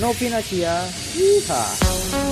Novinasia. Yeehaw.